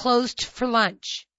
closed for lunch.